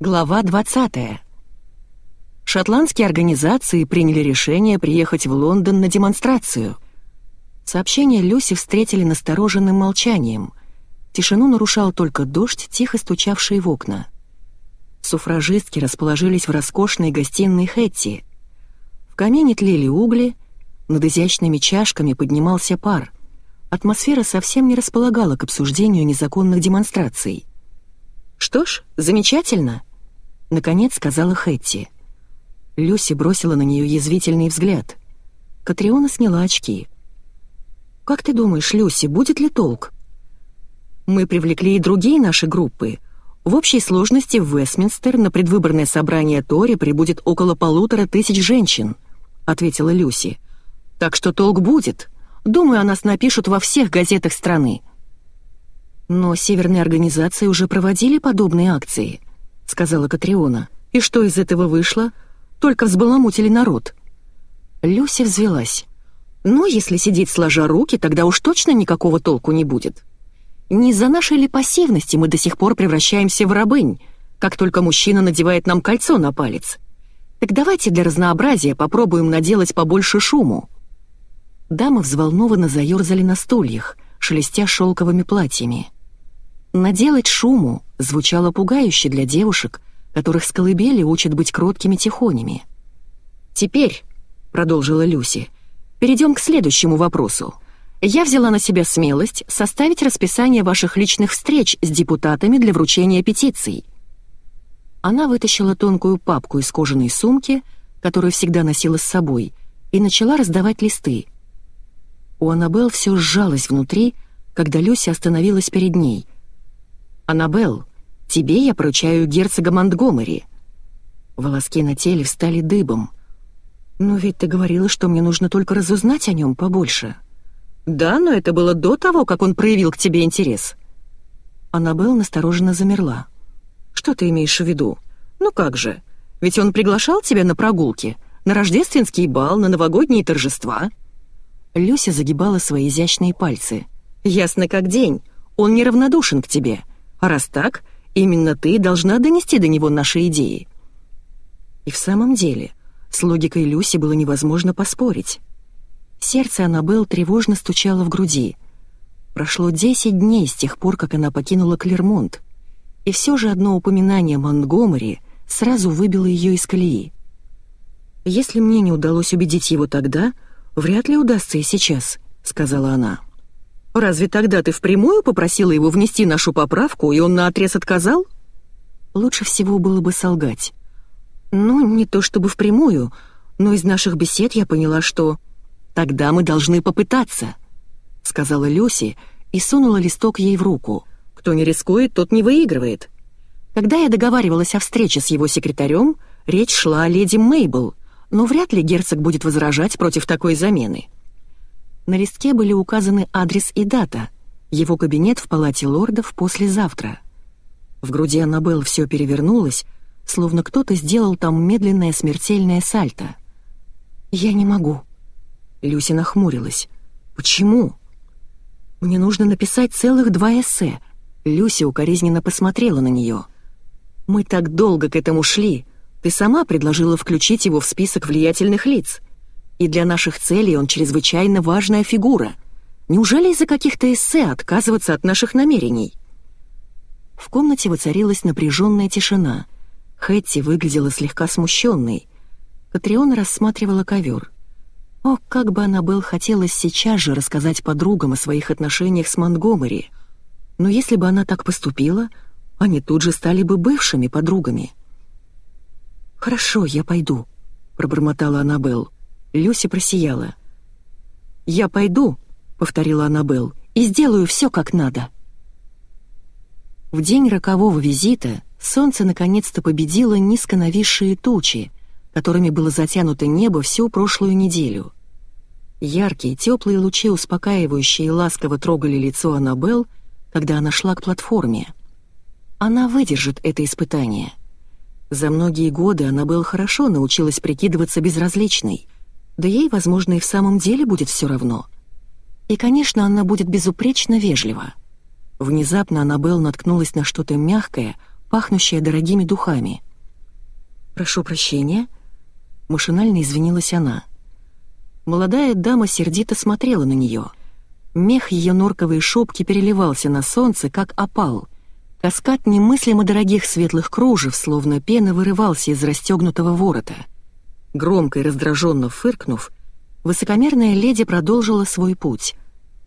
Глава 20. Шотландские организации приняли решение приехать в Лондон на демонстрацию. Сообщение Люси встретили настороженным молчанием. Тишину нарушал только дождь, тихо стучавший в окна. Суфражистки расположились в роскошной гостиной Хэтти. В камине тлели угли, над изящными чашками поднимался пар. Атмосфера совсем не располагала к обсуждению незаконных демонстраций. «Что ж, замечательно», — наконец сказала Хэтти. Люси бросила на нее язвительный взгляд. Катриона сняла очки. «Как ты думаешь, Люси, будет ли толк?» «Мы привлекли и другие наши группы. В общей сложности в Вестминстер на предвыборное собрание Тори прибудет около полутора тысяч женщин», — ответила Люси. «Так что толк будет. Думаю, о нас напишут во всех газетах страны». «Но северные организации уже проводили подобные акции», — сказала Катриона. «И что из этого вышло? Только взбаламутили народ». Люся взвелась. «Ну, если сидеть сложа руки, тогда уж точно никакого толку не будет. Не из-за нашей ли пассивности мы до сих пор превращаемся в рабынь, как только мужчина надевает нам кольцо на палец. Так давайте для разнообразия попробуем наделать побольше шуму». Дамы взволнованно заерзали на стульях, шелестя шелковыми платьями. «Наделать шуму» звучало пугающе для девушек, которых с колыбели учат быть кроткими тихонями. «Теперь», — продолжила Люси, — «перейдем к следующему вопросу. Я взяла на себя смелость составить расписание ваших личных встреч с депутатами для вручения петиций». Она вытащила тонкую папку из кожаной сумки, которую всегда носила с собой, и начала раздавать листы. У Аннабелл все сжалось внутри, когда Люси остановилась перед ней — «Аннабелл, тебе я поручаю герцога Монтгомери». Волоски на теле встали дыбом. «Но ведь ты говорила, что мне нужно только разузнать о нем побольше». «Да, но это было до того, как он проявил к тебе интерес». Аннабелл настороженно замерла. «Что ты имеешь в виду? Ну как же, ведь он приглашал тебя на прогулки, на рождественский бал, на новогодние торжества». Люся загибала свои изящные пальцы. «Ясно как день, он неравнодушен к тебе. А раз так, именно ты должна донести до него наши идеи». И в самом деле, с логикой Люси было невозможно поспорить. Сердце Аннабелл тревожно стучало в груди. Прошло десять дней с тех пор, как она покинула Клермонт, и все же одно упоминание Монтгомери сразу выбило ее из колеи. «Если мне не удалось убедить его тогда, вряд ли удастся и сейчас», — сказала она. Разве тогда ты впрямую попросила его внести нашу поправку, и он наотрез отказал? Лучше всего было бы солгать. Ну, не то чтобы впрямую, но из наших бесед я поняла, что... «Тогда мы должны попытаться», — сказала Люси и сунула листок ей в руку. «Кто не рискует, тот не выигрывает». Когда я договаривалась о встрече с его секретарем, речь шла о леди Мейбл, но вряд ли герцог будет возражать против такой замены. На листке были указаны адрес и дата. Его кабинет в палате лордов послезавтра. В груди Аннабелл все перевернулось, словно кто-то сделал там медленное смертельное сальто. «Я не могу». Люси нахмурилась. «Почему?» «Мне нужно написать целых два эссе». Люси укоризненно посмотрела на нее. «Мы так долго к этому шли. Ты сама предложила включить его в список влиятельных лиц и для наших целей он чрезвычайно важная фигура. Неужели из-за каких-то эссе отказываться от наших намерений?» В комнате воцарилась напряженная тишина. Хэтти выглядела слегка смущенной. Катриона рассматривала ковер. О, как бы она был хотелось сейчас же рассказать подругам о своих отношениях с Монтгомери. Но если бы она так поступила, они тут же стали бы бывшими подругами. «Хорошо, я пойду», — пробормотала Аннабелл. Люси просияла. «Я пойду», — повторила Аннабелл, — «и сделаю все как надо». В день рокового визита солнце наконец-то победило низко нависшие тучи, которыми было затянуто небо всю прошлую неделю. Яркие, теплые лучи, успокаивающие и ласково трогали лицо Аннабелл, когда она шла к платформе. Она выдержит это испытание. За многие годы Аннабелл хорошо научилась прикидываться безразличной — да ей, возможно, и в самом деле будет все равно. И, конечно, она будет безупречно вежлива. Внезапно Аннабелл наткнулась на что-то мягкое, пахнущая дорогими духами. «Прошу прощения», — машинально извинилась она. Молодая дама сердито смотрела на нее. Мех ее норковой шубки переливался на солнце, как опал. Каскад немыслимо дорогих светлых кружев, словно пена, вырывался из расстегнутого ворота. Громко и раздраженно фыркнув, высокомерная леди продолжила свой путь.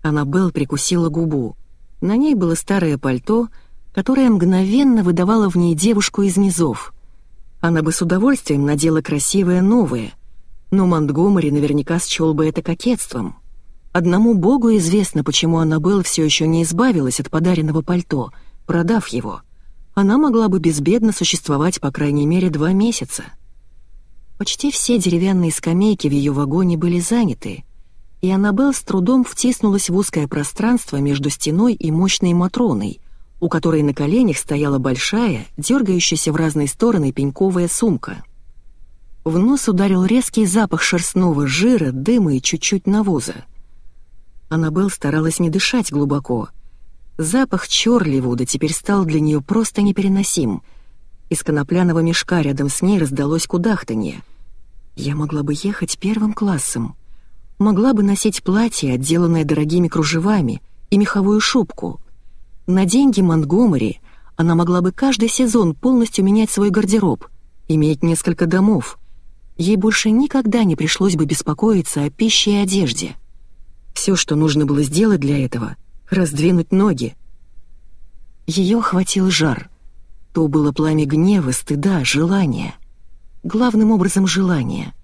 Аннабелл прикусила губу. На ней было старое пальто, которое мгновенно выдавало в ней девушку из низов. Она бы с удовольствием надела красивое новое, но Монтгомери наверняка счел бы это кокетством. Одному богу известно, почему Аннабелл все еще не избавилась от подаренного пальто, продав его. Она могла бы безбедно существовать по крайней мере два месяца. Почти все деревянные скамейки в ее вагоне были заняты, и Аннабелл с трудом втиснулась в узкое пространство между стеной и мощной Матроной, у которой на коленях стояла большая, дергающаяся в разные стороны пеньковая сумка. В нос ударил резкий запах шерстного жира, дыма и чуть-чуть навоза. Аннабелл старалась не дышать глубоко. Запах Чорливуда теперь стал для нее просто непереносим. Из конопляного мешка рядом с ней раздалось кудахтанье. «Я могла бы ехать первым классом», могла бы носить платье, отделанное дорогими кружевами, и меховую шубку. На деньги Монтгомери она могла бы каждый сезон полностью менять свой гардероб, иметь несколько домов. Ей больше никогда не пришлось бы беспокоиться о пище и одежде. Все, что нужно было сделать для этого — раздвинуть ноги. Ее охватил жар. То было пламя гнева, стыда, желания. Главным образом желания —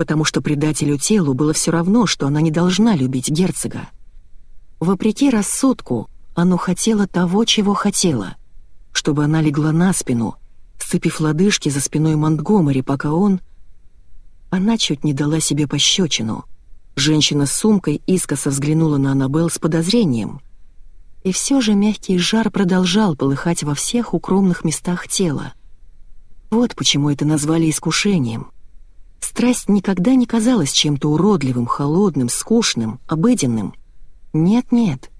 потому что предателю телу было все равно, что она не должна любить герцога. Вопреки рассудку, оно хотело того, чего хотело, чтобы она легла на спину, сцепив лодыжки за спиной Монтгомери, пока он... Она чуть не дала себе пощечину. Женщина с сумкой искоса взглянула на Аннабелл с подозрением. И все же мягкий жар продолжал полыхать во всех укромных местах тела. Вот почему это назвали искушением — Страсть никогда не казалась чем-то уродливым, холодным, скучным, обыденным. Нет-нет.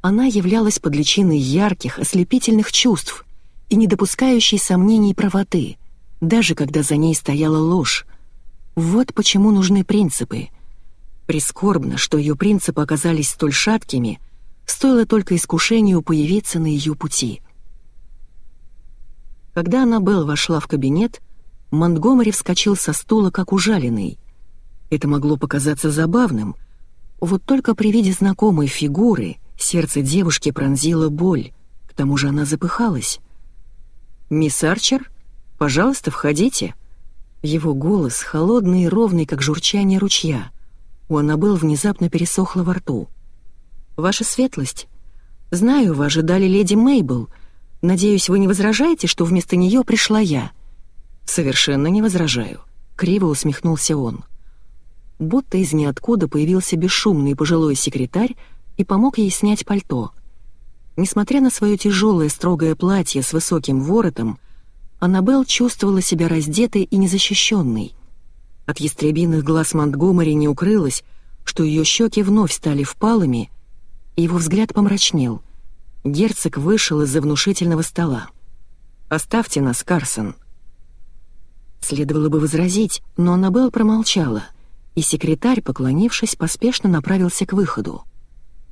Она являлась под личиной ярких, ослепительных чувств и не допускающей сомнений правоты, даже когда за ней стояла ложь. Вот почему нужны принципы. Прискорбно, что ее принципы оказались столь шаткими, стоило только искушению появиться на ее пути. Когда Аннабелл вошла в кабинет, Монтгомери вскочил со стула, как ужаленный. Это могло показаться забавным, вот только при виде знакомой фигуры сердце девушки пронзило боль, к тому же она запыхалась. «Мисс Арчер, пожалуйста, входите». Его голос, холодный и ровный, как журчание ручья. У Аннабелл внезапно пересохло во рту. «Ваша светлость, знаю, вы ожидали леди Мейбл. Надеюсь, вы не возражаете, что вместо нее пришла я?» «Совершенно не возражаю», — криво усмехнулся он. Будто из ниоткуда появился бесшумный пожилой секретарь и помог ей снять пальто. Несмотря на свое тяжелое строгое платье с высоким воротом, Аннабелл чувствовала себя раздетой и незащищенной. От ястребиных глаз Монтгомери не укрылось, что ее щеки вновь стали впалыми, его взгляд помрачнел. Герцог вышел из-за внушительного стола. «Оставьте нас, Карсон», Следовало бы возразить, но Аннабелл промолчала, и секретарь, поклонившись, поспешно направился к выходу.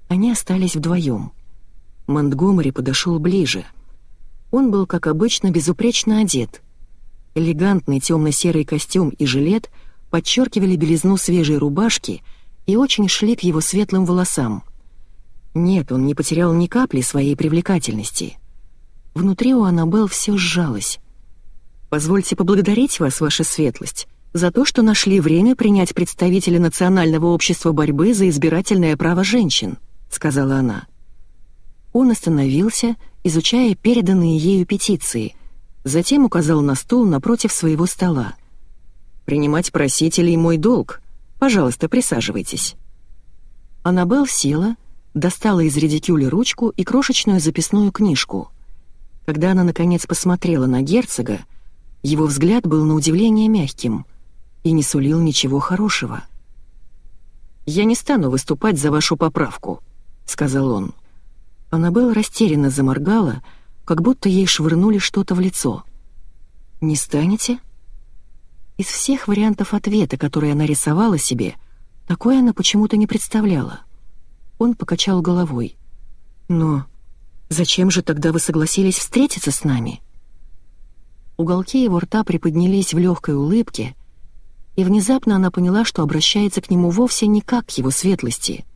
Они остались вдвоем. Монтгомери подошел ближе. Он был, как обычно, безупречно одет. Элегантный темно-серый костюм и жилет подчеркивали белизну свежей рубашки и очень шли к его светлым волосам. Нет, он не потерял ни капли своей привлекательности. Внутри у Аннабелл все сжалось. Позвольте поблагодарить вас, ваша светлость, за то, что нашли время принять представителя Национального общества борьбы за избирательное право женщин», — сказала она. Он остановился, изучая переданные ею петиции, затем указал на стул напротив своего стола. «Принимать просителей мой долг. Пожалуйста, присаживайтесь». Аннабелл села, достала из редикюля ручку и крошечную записную книжку. Когда она, наконец, посмотрела на герцога, его взгляд был на удивление мягким и не сулил ничего хорошего. «Я не стану выступать за вашу поправку», — сказал он. Аннабелл растерянно заморгала, как будто ей швырнули что-то в лицо. «Не станете?» Из всех вариантов ответа, которые она рисовала себе, такое она почему-то не представляла. Он покачал головой. «Но зачем же тогда вы согласились встретиться с нами?» Уголки его рта приподнялись в легкой улыбке, и внезапно она поняла, что обращается к нему вовсе не как к его светлости,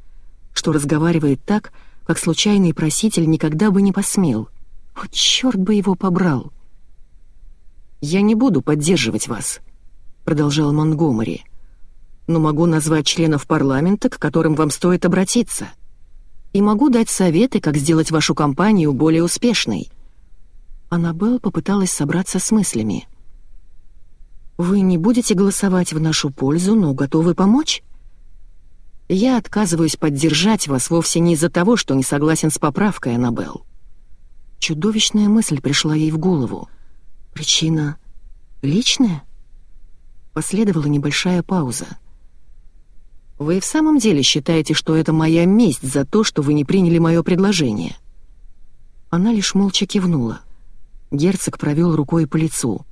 что разговаривает так, как случайный проситель никогда бы не посмел. О, черт бы его побрал! «Я не буду поддерживать вас», — продолжал Монгомери, «но могу назвать членов парламента, к которым вам стоит обратиться, и могу дать советы, как сделать вашу кампанию более успешной». Аннабелл попыталась собраться с мыслями. «Вы не будете голосовать в нашу пользу, но готовы помочь?» «Я отказываюсь поддержать вас вовсе не из-за того, что не согласен с поправкой, Аннабелл». Чудовищная мысль пришла ей в голову. «Причина личная?» Последовала небольшая пауза. «Вы в самом деле считаете, что это моя месть за то, что вы не приняли мое предложение?» Она лишь молча кивнула. Герцог провел рукой по лицу.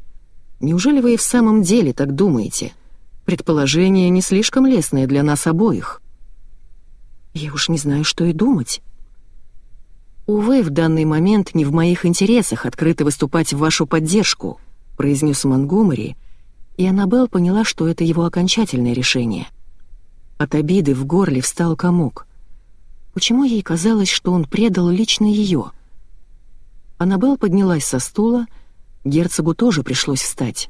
Неужели вы и в самом деле так думаете? Предположение не слишком лестное для нас обоих. Я уж не знаю, что и думать. Увы, в данный момент не в моих интересах открыто выступать в вашу поддержку, произнес Монгомери, и Аннабелл поняла, что это его окончательное решение. От обиды в горле встал комок. Почему ей казалось, что он предал лично ее? Аннабелл поднялась со стула, Герцогу тоже пришлось встать.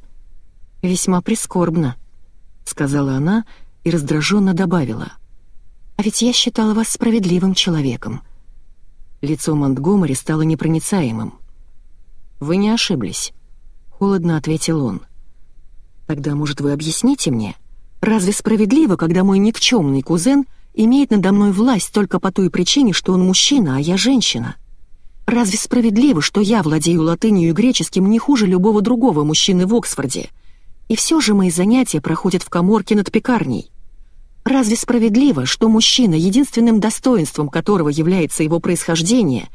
«Весьма прискорбно», — сказала она и раздраженно добавила. «А ведь я считала вас справедливым человеком». Лицо Монтгомери стало непроницаемым. «Вы не ошиблись», — холодно ответил он. «Тогда, может, вы объясните мне, разве справедливо, когда мой никчемный кузен имеет надо мной власть только по той причине, что он мужчина, а я женщина?» Разве справедливо, что я владею латынью и греческим не хуже любого другого мужчины в Оксфорде? И все же мои занятия проходят в коморке над пекарней. Разве справедливо, что мужчина, единственным достоинством которого является его происхождение,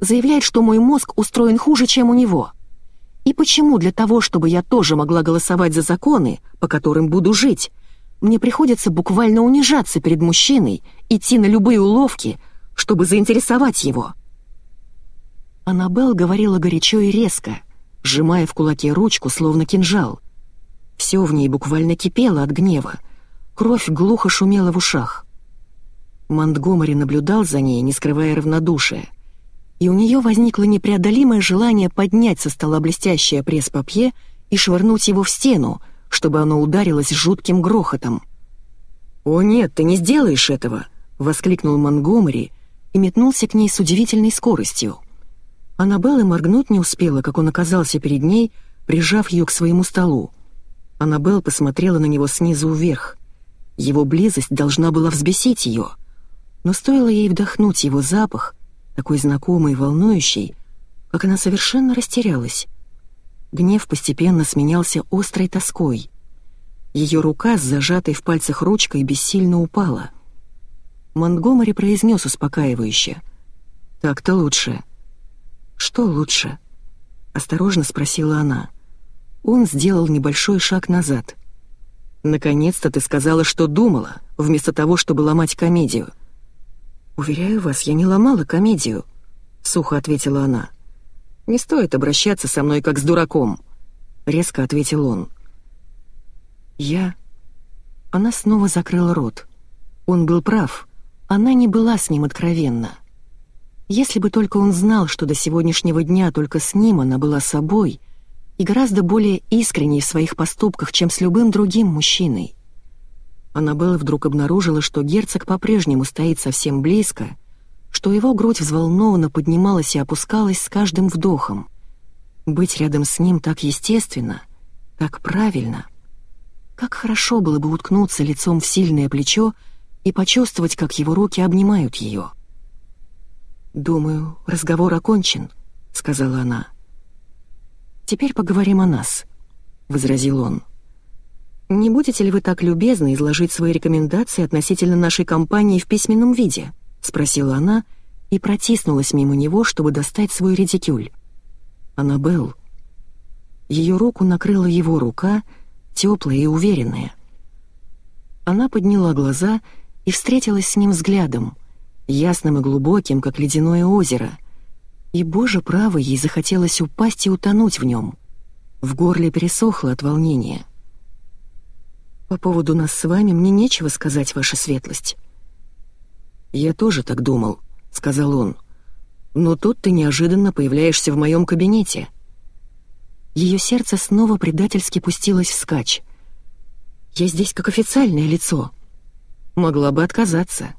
заявляет, что мой мозг устроен хуже, чем у него? И почему для того, чтобы я тоже могла голосовать за законы, по которым буду жить, мне приходится буквально унижаться перед мужчиной, идти на любые уловки, чтобы заинтересовать его?» Аннабелл говорила горячо и резко, сжимая в кулаке ручку, словно кинжал. Все в ней буквально кипело от гнева. Кровь глухо шумела в ушах. Монтгомери наблюдал за ней, не скрывая равнодушия. И у нее возникло непреодолимое желание поднять со стола блестящее пресс-папье и швырнуть его в стену, чтобы оно ударилось жутким грохотом. «О нет, ты не сделаешь этого!» — воскликнул Монгомери и метнулся к ней с удивительной скоростью. Аннабелла моргнуть не успела, как он оказался перед ней, прижав ее к своему столу. Аннабелла посмотрела на него снизу вверх. Его близость должна была взбесить ее. Но стоило ей вдохнуть его запах, такой знакомый и волнующий, как она совершенно растерялась. Гнев постепенно сменялся острой тоской. Ее рука с зажатой в пальцах ручкой бессильно упала. Монтгомери произнес успокаивающе. «Так-то лучше». «Что лучше?» — осторожно спросила она. Он сделал небольшой шаг назад. «Наконец-то ты сказала, что думала, вместо того, чтобы ломать комедию». «Уверяю вас, я не ломала комедию», — сухо ответила она. «Не стоит обращаться со мной как с дураком», — резко ответил он. «Я...» Она снова закрыла рот. Он был прав. Она не была с ним откровенна. Если бы только он знал, что до сегодняшнего дня только с ним она была собой и гораздо более искренней в своих поступках, чем с любым другим мужчиной. Аннабелла вдруг обнаружила, что герцог по-прежнему стоит совсем близко, что его грудь взволнованно поднималась и опускалась с каждым вдохом. Быть рядом с ним так естественно, так правильно. Как хорошо было бы уткнуться лицом в сильное плечо и почувствовать, как его руки обнимают ее. «Думаю, разговор окончен», — сказала она. «Теперь поговорим о нас», — возразил он. «Не будете ли вы так любезны изложить свои рекомендации относительно нашей компании в письменном виде?» — спросила она и протиснулась мимо него, чтобы достать свой редикюль. «Аннабелл». Ее руку накрыла его рука, теплая и уверенная. Она подняла глаза и встретилась с ним взглядом, ясным и глубоким, как ледяное озеро. И, боже право, ей захотелось упасть и утонуть в нем. В горле пересохло от волнения. «По поводу нас с вами мне нечего сказать, ваша светлость». «Я тоже так думал», — сказал он. «Но тут ты неожиданно появляешься в моем кабинете». Ее сердце снова предательски пустилось вскачь. «Я здесь как официальное лицо. Могла бы отказаться.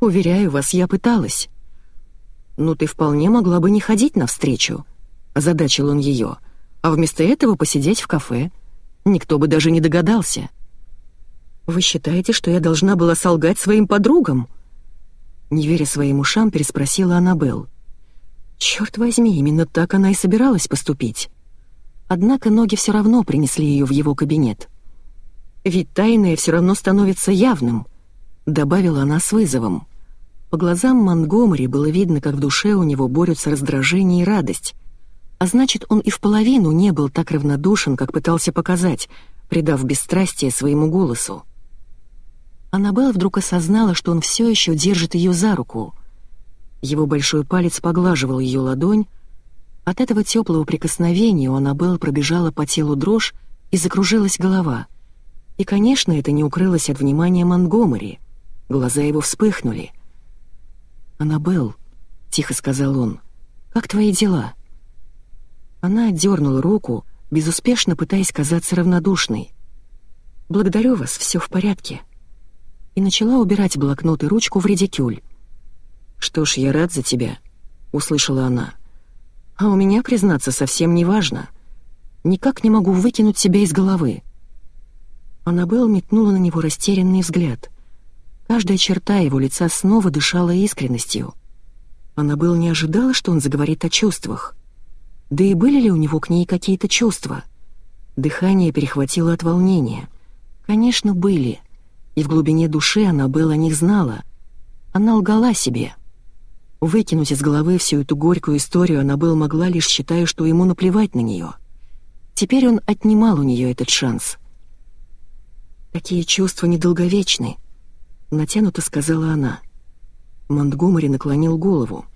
Уверяю вас, я пыталась». «Ну, ты вполне могла бы не ходить навстречу», — озадачил он ее, «а вместо этого посидеть в кафе. Никто бы даже не догадался». «Вы считаете, что я должна была солгать своим подругам?» Не веря своим ушам, переспросила Аннабелл. Черт возьми, именно так она и собиралась поступить. Однако ноги все равно принесли ее в его кабинет. «Ведь тайное все равно становится явным», — добавила она с вызовом. По глазам Монгомери было видно, как в душе у него борются раздражение и радость. А значит, он и в половину не был так равнодушен, как пытался показать, придав бесстрастие своему голосу. Аннабелла вдруг осознала, что он все еще держит ее за руку. Его большой палец поглаживал ее ладонь, от этого теплого прикосновения у Аннабелл пробежала по телу дрожь и закружилась голова. И, конечно, это не укрылось от внимания Монгомери. Глаза его вспыхнули. «Аннабелл», — тихо сказал он, — «как твои дела?» Она отдернула руку, безуспешно пытаясь казаться равнодушной. «Благодарю вас, все в порядке». И начала убирать блокнот и ручку в редикюль. «Что ж, я рад за тебя», — услышала она. А у меня, признаться, совсем не важно. Никак не могу выкинуть себя из головы. Аннабелл метнула на него растерянный взгляд. Каждая черта его лица снова дышала искренностью. Аннабелл не ожидала, что он заговорит о чувствах. Да и были ли у него к ней какие-то чувства? Дыхание перехватило от волнения. Конечно, были. И в глубине души Аннабелл о них знала. Она лгала себе — Выкинуть из головы всю эту горькую историю она была могла, лишь считая, что ему наплевать на нее. Теперь он отнимал у нее этот шанс. «Такие чувства недолговечны», — натянуто сказала она. Монтгомери наклонил голову.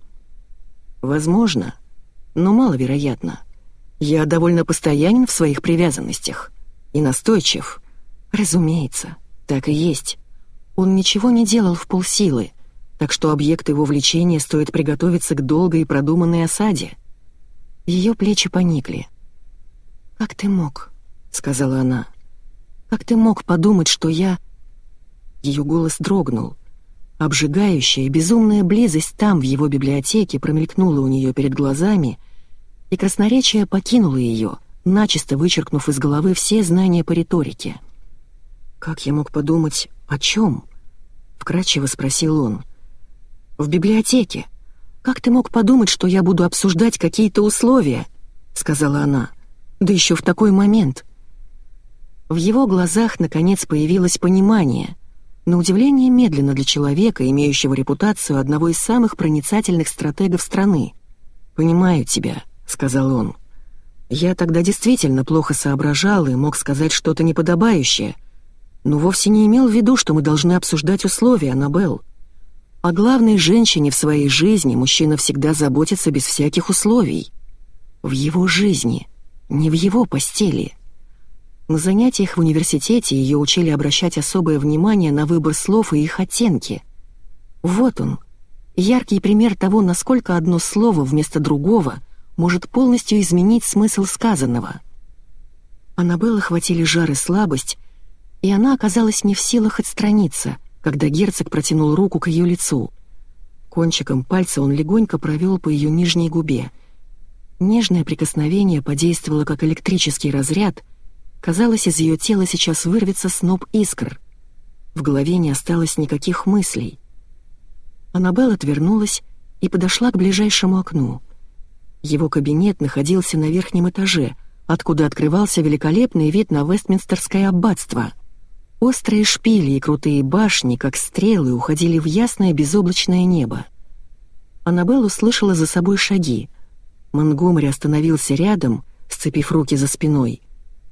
«Возможно, но маловероятно. Я довольно постоянен в своих привязанностях и настойчив. Разумеется, так и есть. Он ничего не делал в полсилы, так что объект его влечения стоит приготовиться к долгой и продуманной осаде. Ее плечи поникли. «Как ты мог?» — сказала она. «Как ты мог подумать, что я...» Ее голос дрогнул. Обжигающая, безумная близость там, в его библиотеке, промелькнула у нее перед глазами, и красноречие покинуло ее, начисто вычеркнув из головы все знания по риторике. «Как я мог подумать, о чем?» — вкратчиво спросил он. «В библиотеке. Как ты мог подумать, что я буду обсуждать какие-то условия?» — сказала она. «Да еще в такой момент». В его глазах, наконец, появилось понимание, на удивление медленно для человека, имеющего репутацию одного из самых проницательных стратегов страны. «Понимаю тебя», — сказал он. «Я тогда действительно плохо соображал и мог сказать что-то неподобающее, но вовсе не имел в виду, что мы должны обсуждать условия, Аннабелл. О главной женщине в своей жизни мужчина всегда заботится без всяких условий. В его жизни, не в его постели. На занятиях в университете ее учили обращать особое внимание на выбор слов и их оттенки. Вот он, яркий пример того, насколько одно слово вместо другого может полностью изменить смысл сказанного. Аннабелла хватили жар и слабость, и она оказалась не в силах отстраниться — когда герцог протянул руку к ее лицу. Кончиком пальца он легонько провел по ее нижней губе. Нежное прикосновение подействовало как электрический разряд. Казалось, из ее тела сейчас вырвется сноп искр. В голове не осталось никаких мыслей. Аннабелл отвернулась и подошла к ближайшему окну. Его кабинет находился на верхнем этаже, откуда открывался великолепный вид на Вестминстерское аббатство — Острые шпили и крутые башни, как стрелы, уходили в ясное безоблачное небо. Аннабелл услышала за собой шаги. Монгомери остановился рядом, сцепив руки за спиной,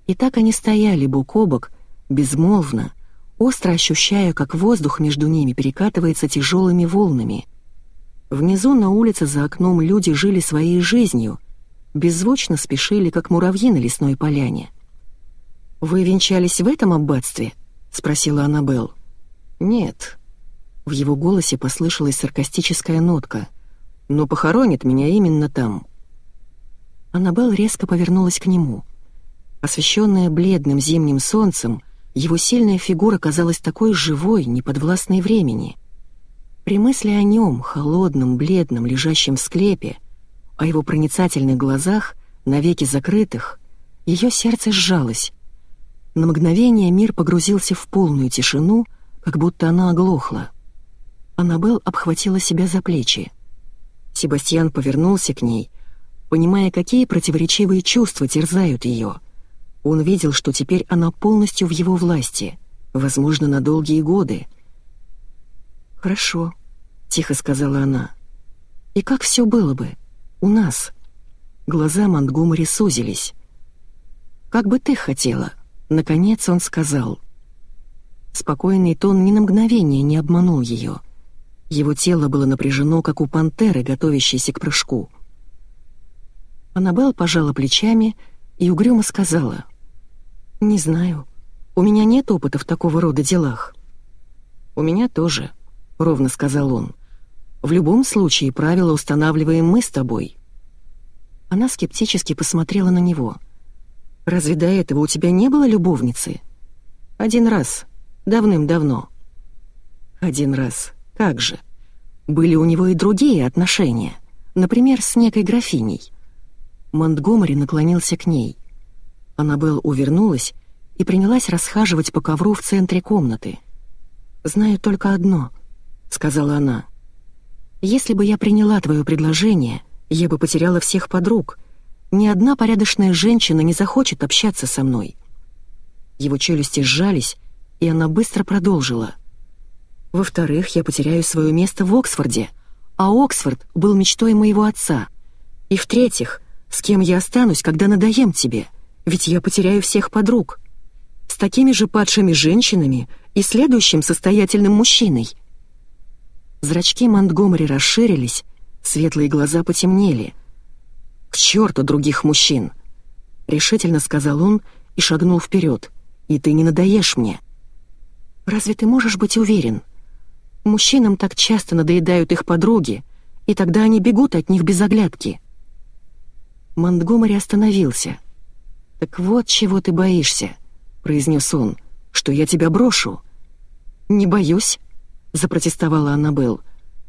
и так они стояли бок о бок, безмолвно, остро ощущая, как воздух между ними перекатывается тяжелыми волнами. Внизу на улице за окном люди жили своей жизнью, беззвучно спешили, как муравьи на лесной поляне. «Вы венчались в этом аббатстве?» — спросила Аннабелл. «Нет». В его голосе послышалась саркастическая нотка. «Но похоронит меня именно там». Аннабелл резко повернулась к нему. Освещенная бледным зимним солнцем, его сильная фигура казалась такой живой, неподвластной времени. При мысли о нем, холодном, бледном, лежащем в склепе, о его проницательных глазах, навеки закрытых, ее сердце сжалось. На мгновение мир погрузился в полную тишину, как будто она оглохла. Аннабелл обхватила себя за плечи. Себастьян повернулся к ней, понимая, какие противоречивые чувства терзают ее — он видел, что теперь она полностью в его власти, возможно, на долгие годы. «Хорошо», — тихо сказала она. «И как все было бы? У нас?» Глаза Монтгомери сузились. «Как бы ты хотела?» Наконец он сказал. Спокойный тон ни на мгновение не обманул ее. Его тело было напряжено, как у пантеры, готовящейся к прыжку. Аннабелл пожала плечами и угрюмо сказала. «Не знаю. У меня нет опыта в такого рода делах». «У меня тоже», — ровно сказал он. «В любом случае правила устанавливаем мы с тобой». Она скептически посмотрела на него. «Разве до этого у тебя не было любовницы?» «Один раз. Давным-давно». «Один раз. Как же?» Были у него и другие отношения, например, с некой графиней. Монтгомери наклонился к ней. Аннабелл увернулась и принялась расхаживать по ковру в центре комнаты. «Знаю только одно», — сказала она. «Если бы я приняла твое предложение, я бы потеряла всех подруг. Ни одна порядочная женщина не захочет общаться со мной». Его челюсти сжались, и она быстро продолжила. «Во-вторых, я потеряю свое место в Оксфорде, а Оксфорд был мечтой моего отца. И в-третьих, с кем я останусь, когда надоем тебе?» ведь я потеряю всех подруг. С такими же падшими женщинами и следующим состоятельным мужчиной. Зрачки Монтгомери расширились, светлые глаза потемнели. «К черту других мужчин!» — решительно сказал он и шагнул вперед. «И ты не надоешь мне!» «Разве ты можешь быть уверен? Мужчинам так часто надоедают их подруги, и тогда они бегут от них без оглядки». Монтгомери остановился — «Так вот чего ты боишься», — произнес он, — «что я тебя брошу». «Не боюсь», — запротестовала Аннабелл.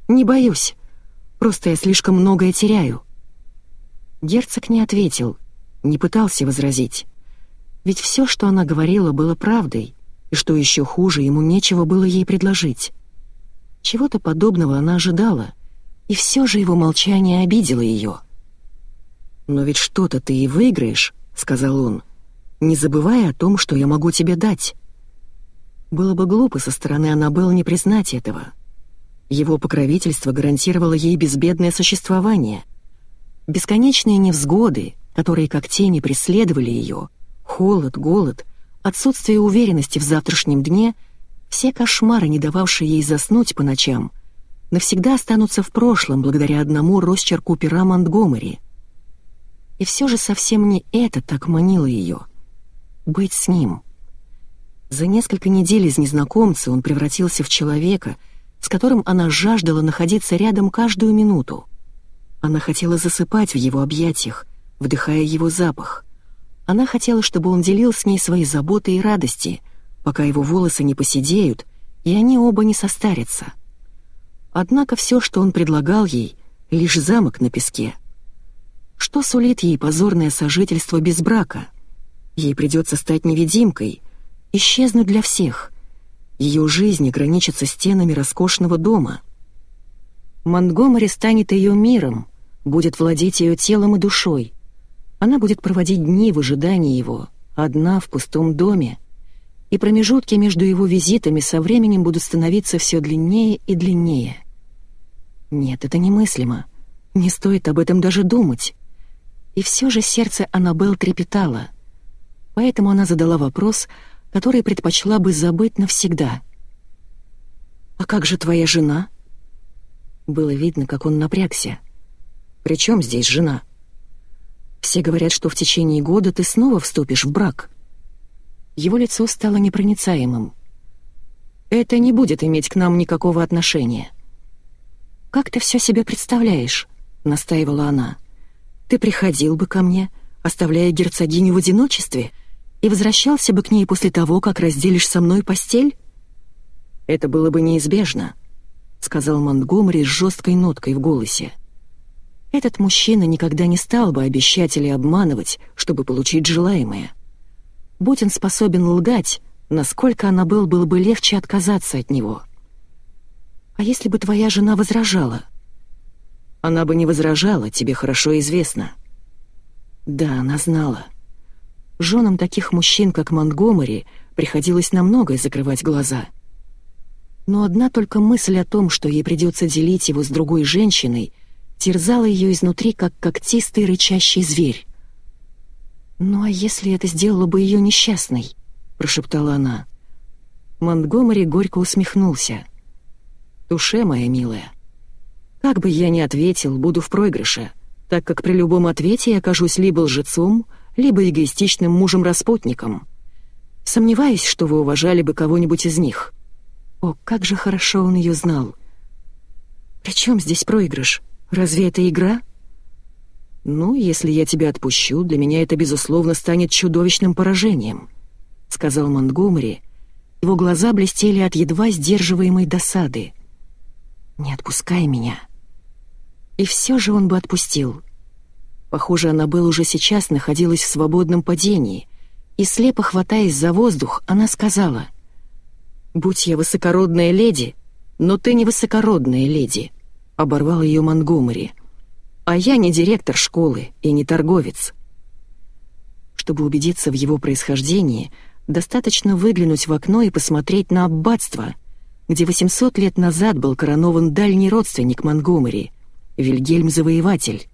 «Не боюсь. Просто я слишком многое теряю». Герцог не ответил, не пытался возразить. Ведь все, что она говорила, было правдой, и что еще хуже, ему нечего было ей предложить. Чего-то подобного она ожидала, и все же его молчание обидело ее. «Но ведь что-то ты и выиграешь», — сказал он, — «не забывай о том, что я могу тебе дать». Было бы глупо со стороны Аннабелл не признать этого. Его покровительство гарантировало ей безбедное существование. Бесконечные невзгоды, которые как тени преследовали ее, холод, голод, отсутствие уверенности в завтрашнем дне, все кошмары, не дававшие ей заснуть по ночам, навсегда останутся в прошлом благодаря одному росчерку пера Монтгомери — и все же совсем не это так манило ее. Быть с ним. За несколько недель из незнакомца он превратился в человека, с которым она жаждала находиться рядом каждую минуту. Она хотела засыпать в его объятиях, вдыхая его запах. Она хотела, чтобы он делил с ней свои заботы и радости, пока его волосы не поседеют, и они оба не состарятся. Однако все, что он предлагал ей, — лишь замок на песке — что сулит ей позорное сожительство без брака? Ей придется стать невидимкой, исчезнуть для всех. Ее жизнь ограничится стенами роскошного дома. Монтгомери станет ее миром, будет владеть ее телом и душой. Она будет проводить дни в ожидании его, одна в пустом доме. И промежутки между его визитами со временем будут становиться все длиннее и длиннее. Нет, это немыслимо. Не стоит об этом даже думать. И все же сердце Аннабелл трепетало. Поэтому она задала вопрос, который предпочла бы забыть навсегда. «А как же твоя жена?» Было видно, как он напрягся. «При чем здесь жена?» «Все говорят, что в течение года ты снова вступишь в брак». Его лицо стало непроницаемым. «Это не будет иметь к нам никакого отношения». «Как ты все себе представляешь?» — настаивала она. «Ты приходил бы ко мне, оставляя герцогиню в одиночестве, и возвращался бы к ней после того, как разделишь со мной постель?» «Это было бы неизбежно», — сказал Монтгомери с жесткой ноткой в голосе. Этот мужчина никогда не стал бы обещать или обманывать, чтобы получить желаемое. Будь он способен лгать, насколько она был, было бы легче отказаться от него. «А если бы твоя жена возражала?» Она бы не возражала, тебе хорошо известно. Да, она знала. Женам таких мужчин, как Монтгомери, приходилось на многое закрывать глаза. Но одна только мысль о том, что ей придется делить его с другой женщиной, терзала ее изнутри, как когтистый рычащий зверь. «Ну а если это сделало бы ее несчастной?» — прошептала она. Монтгомери горько усмехнулся. «Туше, моя милая, как бы я ни ответил, буду в проигрыше, так как при любом ответе я окажусь либо лжецом, либо эгоистичным мужем-распутником. Сомневаюсь, что вы уважали бы кого-нибудь из них. О, как же хорошо он ее знал. При чем здесь проигрыш? Разве это игра? Ну, если я тебя отпущу, для меня это, безусловно, станет чудовищным поражением, сказал Монтгомери. Его глаза блестели от едва сдерживаемой досады. «Не отпускай меня», и все же он бы отпустил. Похоже, Аннабелл уже сейчас находилась в свободном падении, и, слепо хватаясь за воздух, она сказала, «Будь я высокородная леди, но ты не высокородная леди», — оборвал ее Монгомери. «А я не директор школы и не торговец». Чтобы убедиться в его происхождении, достаточно выглянуть в окно и посмотреть на аббатство, где 800 лет назад был коронован дальний родственник Монгомери — Вильгельм Завоеватель.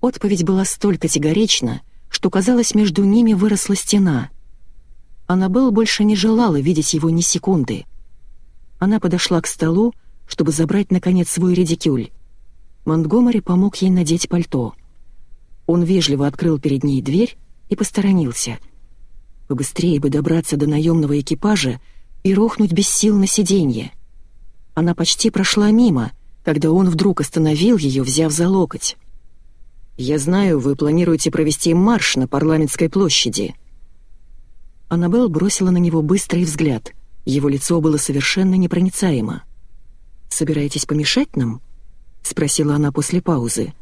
Отповедь была столь категорична, что, казалось, между ними выросла стена. Аннабелл больше не желала видеть его ни секунды. Она подошла к столу, чтобы забрать, наконец, свой редикюль. Монтгомери помог ей надеть пальто. Он вежливо открыл перед ней дверь и посторонился. Побыстрее бы добраться до наемного экипажа и рухнуть без сил на сиденье. Она почти прошла мимо, когда он вдруг остановил ее, взяв за локоть. «Я знаю, вы планируете провести марш на парламентской площади». Аннабелл бросила на него быстрый взгляд. Его лицо было совершенно непроницаемо. «Собираетесь помешать нам?» — спросила она после паузы.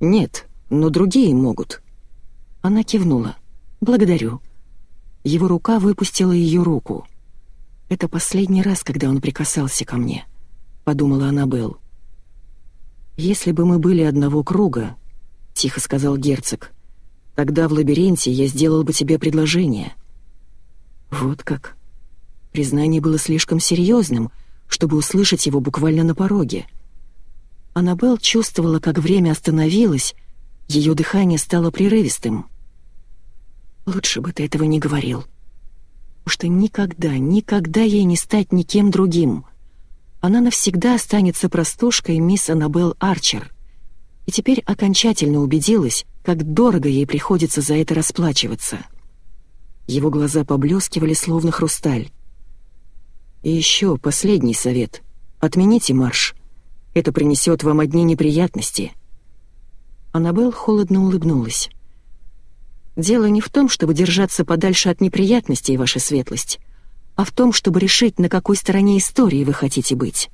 «Нет, но другие могут». Она кивнула. «Благодарю». Его рука выпустила ее руку. «Это последний раз, когда он прикасался ко мне», — подумала Аннабелл. «Если бы мы были одного круга», — тихо сказал герцог, — «тогда в лабиринте я сделал бы тебе предложение». Вот как. Признание было слишком серьезным, чтобы услышать его буквально на пороге. Аннабелл чувствовала, как время остановилось, ее дыхание стало прерывистым. «Лучше бы ты этого не говорил. Потому что никогда, никогда ей не стать никем другим она навсегда останется простушкой мисс Аннабелл Арчер. И теперь окончательно убедилась, как дорого ей приходится за это расплачиваться. Его глаза поблескивали, словно хрусталь. «И еще последний совет. Отмените марш. Это принесет вам одни неприятности». Аннабелл холодно улыбнулась. «Дело не в том, чтобы держаться подальше от неприятностей, ваша светлость а в том, чтобы решить, на какой стороне истории вы хотите быть.